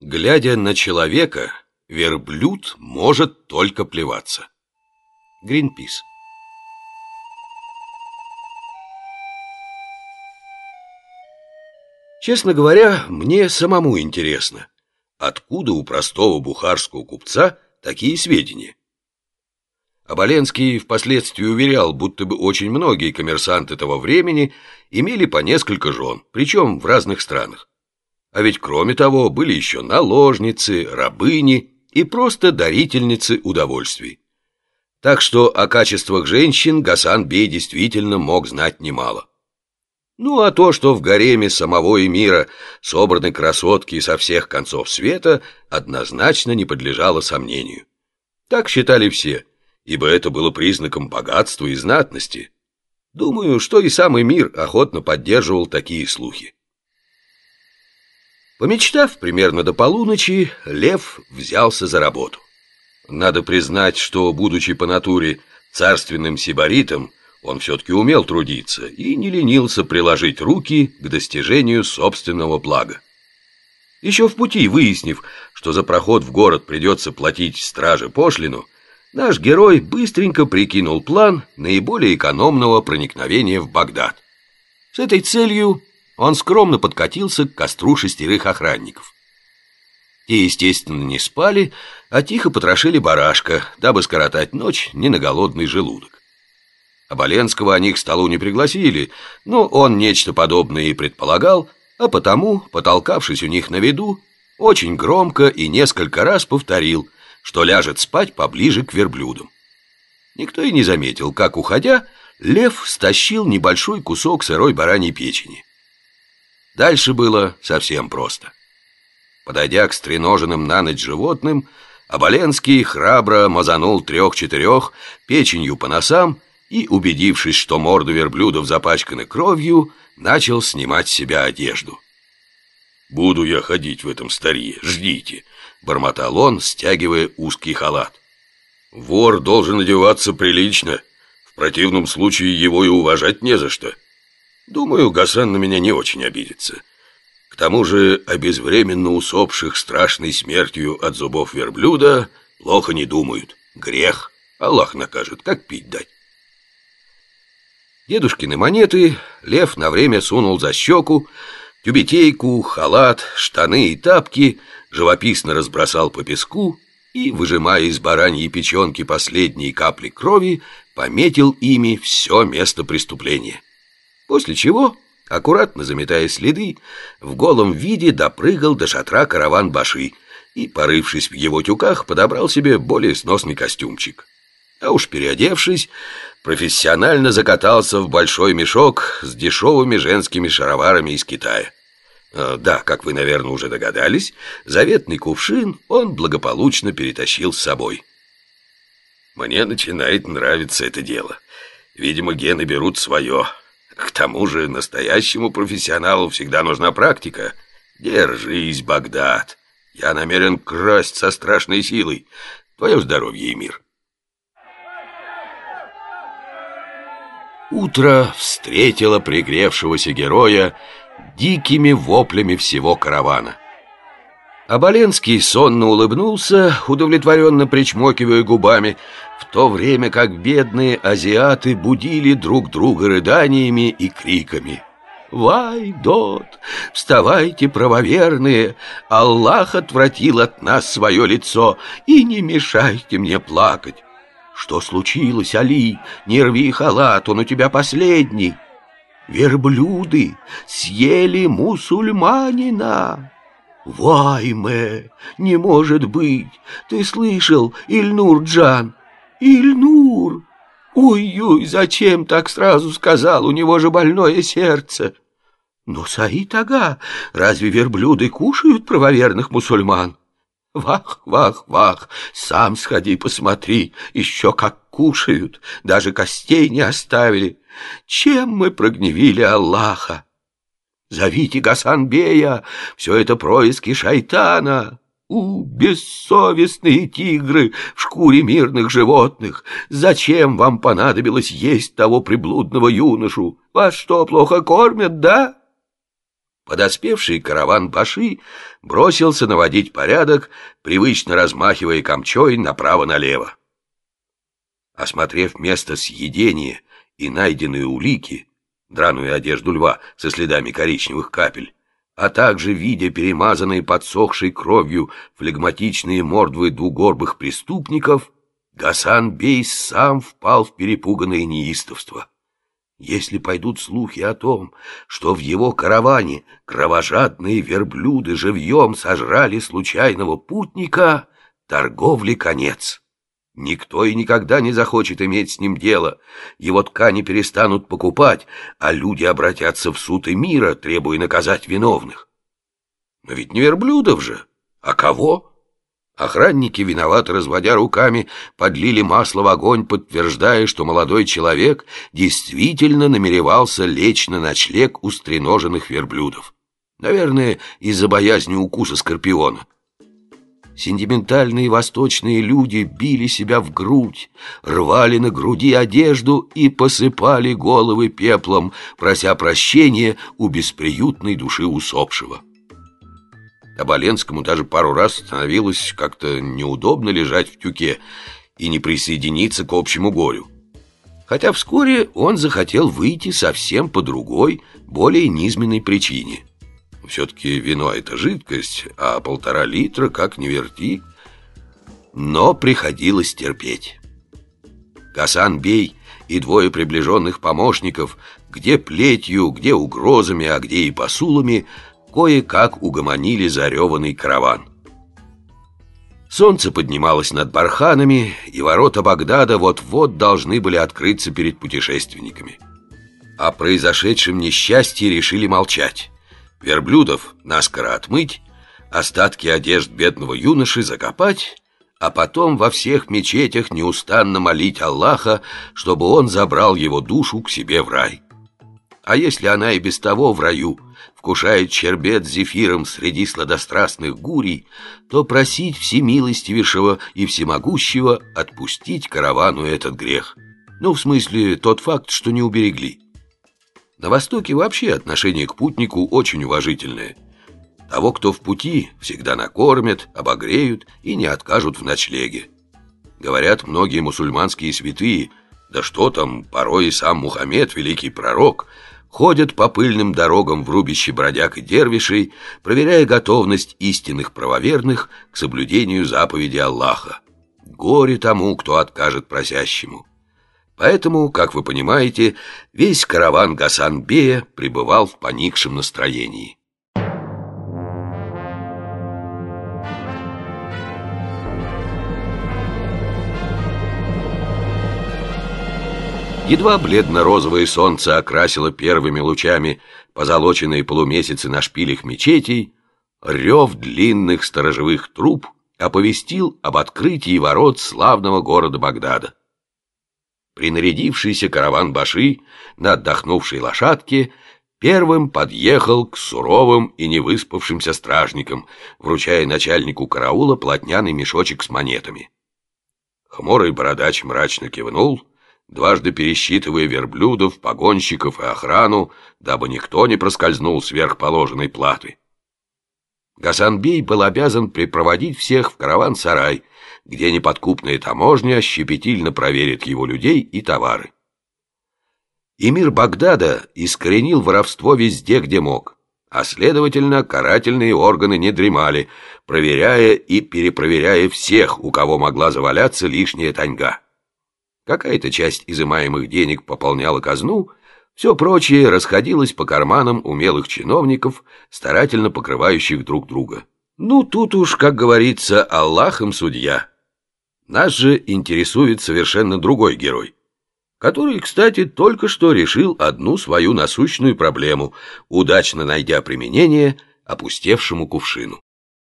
Глядя на человека, верблюд может только плеваться. Гринпис. Честно говоря, мне самому интересно, откуда у простого бухарского купца такие сведения. Оболенский впоследствии уверял, будто бы очень многие коммерсанты того времени имели по несколько жен, причем в разных странах. А ведь кроме того были еще наложницы, рабыни и просто дарительницы удовольствий. Так что о качествах женщин Гасан Бей действительно мог знать немало. Ну а то, что в гареме самого эмира собраны красотки со всех концов света, однозначно не подлежало сомнению. Так считали все, ибо это было признаком богатства и знатности. Думаю, что и самый мир охотно поддерживал такие слухи. Помечтав примерно до полуночи, Лев взялся за работу. Надо признать, что, будучи по натуре царственным сибаритом, он все-таки умел трудиться и не ленился приложить руки к достижению собственного блага. Еще в пути, выяснив, что за проход в город придется платить страже пошлину, наш герой быстренько прикинул план наиболее экономного проникновения в Багдад. С этой целью он скромно подкатился к костру шестерых охранников. Те, естественно, не спали, а тихо потрошили барашка, дабы скоротать ночь не на голодный желудок. Оболенского они к столу не пригласили, но он нечто подобное и предполагал, а потому, потолкавшись у них на виду, очень громко и несколько раз повторил, что ляжет спать поближе к верблюдам. Никто и не заметил, как, уходя, лев стащил небольшой кусок сырой бараньей печени. Дальше было совсем просто. Подойдя к стреноженным на ночь животным, Оболенский храбро мазанул трех-четырех печенью по носам и, убедившись, что морды верблюдов запачканы кровью, начал снимать с себя одежду. «Буду я ходить в этом старье, ждите», — бормотал он, стягивая узкий халат. «Вор должен одеваться прилично, в противном случае его и уважать не за что». Думаю, Гасан на меня не очень обидится. К тому же обезвременно усопших страшной смертью от зубов верблюда плохо не думают. Грех. Аллах накажет, как пить дать. Дедушкины монеты Лев на время сунул за щеку, тюбетейку, халат, штаны и тапки живописно разбросал по песку и, выжимая из бараньей печенки последние капли крови, пометил ими все место преступления. После чего, аккуратно заметая следы, в голом виде допрыгал до шатра караван-баши и, порывшись в его тюках, подобрал себе более сносный костюмчик. А уж переодевшись, профессионально закатался в большой мешок с дешевыми женскими шароварами из Китая. А, да, как вы, наверное, уже догадались, заветный кувшин он благополучно перетащил с собой. Мне начинает нравиться это дело. Видимо, гены берут свое. К тому же настоящему профессионалу всегда нужна практика. Держись, Багдад. Я намерен красть со страшной силой. Твое здоровье и мир. Утро встретило пригревшегося героя дикими воплями всего каравана. Оболенский сонно улыбнулся, удовлетворенно причмокивая губами, в то время как бедные азиаты будили друг друга рыданиями и криками. «Вай, Дот! Вставайте, правоверные! Аллах отвратил от нас свое лицо, и не мешайте мне плакать!» «Что случилось, Али? Не рви халат, он у тебя последний!» «Верблюды съели мусульманина!» «Вайме! Не может быть! Ты слышал, Ильнур-Джан? Ильнур! Ой-ой, зачем так сразу сказал? У него же больное сердце!» «Но, Саид-ага, разве верблюды кушают правоверных мусульман?» «Вах, вах, вах! Сам сходи посмотри, еще как кушают, даже костей не оставили. Чем мы прогневили Аллаха?» Зовите Гасанбея, все это происки шайтана. У, бессовестные тигры в шкуре мирных животных, зачем вам понадобилось есть того приблудного юношу? Вас что, плохо кормят, да? подоспевший караван Баши бросился наводить порядок, привычно размахивая камчой направо-налево. Осмотрев место съедения и найденные улики, драную одежду льва со следами коричневых капель, а также, видя перемазанные подсохшей кровью флегматичные мордвы двугорбых преступников, Гасан Бей сам впал в перепуганное неистовство. Если пойдут слухи о том, что в его караване кровожадные верблюды живьем сожрали случайного путника, торговли конец. Никто и никогда не захочет иметь с ним дело. Его ткани перестанут покупать, а люди обратятся в суд и мира, требуя наказать виновных. Но ведь не верблюдов же, а кого? Охранники, виноваты разводя руками, подлили масло в огонь, подтверждая, что молодой человек действительно намеревался лечь на ночлег у стреноженных верблюдов. Наверное, из-за боязни укуса скорпиона. Сентиментальные восточные люди били себя в грудь, рвали на груди одежду и посыпали головы пеплом, прося прощения у бесприютной души усопшего. Оболенскому даже пару раз становилось как-то неудобно лежать в тюке и не присоединиться к общему горю. Хотя вскоре он захотел выйти совсем по другой, более низменной причине – все-таки вино — это жидкость, а полтора литра, как ни верти. Но приходилось терпеть. Гасан Бей и двое приближенных помощников, где плетью, где угрозами, а где и посулами, кое-как угомонили зареванный караван. Солнце поднималось над барханами, и ворота Багдада вот-вот должны были открыться перед путешественниками. О произошедшем несчастье решили молчать верблюдов наскоро отмыть, остатки одежд бедного юноши закопать, а потом во всех мечетях неустанно молить Аллаха, чтобы он забрал его душу к себе в рай. А если она и без того в раю вкушает чербет зефиром среди сладострастных гурий, то просить всемилостивейшего и всемогущего отпустить каравану этот грех. Ну, в смысле, тот факт, что не уберегли. На Востоке вообще отношение к путнику очень уважительное. Того, кто в пути, всегда накормят, обогреют и не откажут в ночлеге. Говорят, многие мусульманские святые, да что там, порой и сам Мухаммед, великий пророк, ходят по пыльным дорогам в рубище бродяг и дервишей, проверяя готовность истинных правоверных к соблюдению заповеди Аллаха. Горе тому, кто откажет просящему. Поэтому, как вы понимаете, весь караван Гасан-бея пребывал в поникшем настроении. Едва бледно-розовое солнце окрасило первыми лучами позолоченные полумесяцы на шпилях мечетей, рев длинных сторожевых труб оповестил об открытии ворот славного города Багдада. Принарядившийся караван Баши на отдохнувшей лошадке первым подъехал к суровым и невыспавшимся стражникам, вручая начальнику караула плотняный мешочек с монетами. Хмурый бородач мрачно кивнул, дважды пересчитывая верблюдов, погонщиков и охрану, дабы никто не проскользнул сверх положенной платы. Гасанбей был обязан припроводить всех в караван-сарай, где неподкупная таможня щепетильно проверит его людей и товары. Эмир Багдада искоренил воровство везде, где мог, а следовательно, карательные органы не дремали, проверяя и перепроверяя всех, у кого могла заваляться лишняя таньга. Какая-то часть изымаемых денег пополняла казну, все прочее расходилось по карманам умелых чиновников, старательно покрывающих друг друга. Ну, тут уж, как говорится, Аллахом судья. Нас же интересует совершенно другой герой, который, кстати, только что решил одну свою насущную проблему, удачно найдя применение опустевшему кувшину.